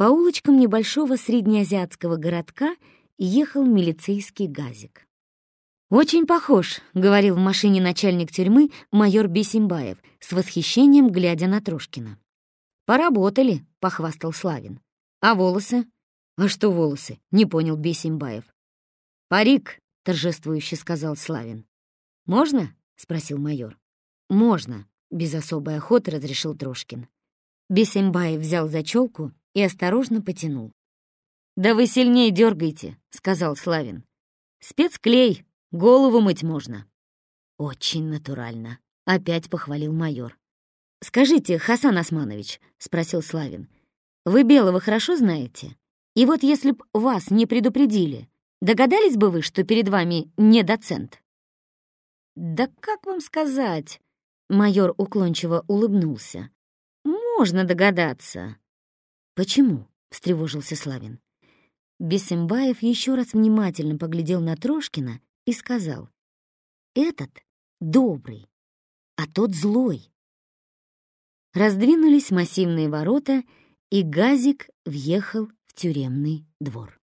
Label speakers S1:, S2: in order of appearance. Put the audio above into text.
S1: По улочкам небольшого среднеазиатского городка ехал милицейский газик. «Очень похож», — говорил в машине начальник тюрьмы майор Бесимбаев, с восхищением глядя на Трошкина. «Поработали», — похвастал Славин. «А волосы?» «А что волосы?» — не понял Бесимбаев. «Парик», — торжествующе сказал Славин. «Можно?» — спросил майор. «Можно», — без особой охоты разрешил Трошкин. Бесимбаев взял зачёлку и осторожно потянул. «Да вы сильнее дергайте», — сказал Славин. «Спецклей, голову мыть можно». «Очень натурально», — опять похвалил майор. «Скажите, Хасан Османович», — спросил Славин, «вы Белого хорошо знаете? И вот если б вас не предупредили, догадались бы вы, что перед вами не доцент?» «Да как вам сказать?» — майор уклончиво улыбнулся. «Можно догадаться». «Почему?» — встревожился Славин. Бесимбаев еще раз внимательно поглядел на Трошкина и сказал, «Этот добрый, а тот злой». Раздвинулись массивные ворота, и газик въехал в тюремный двор.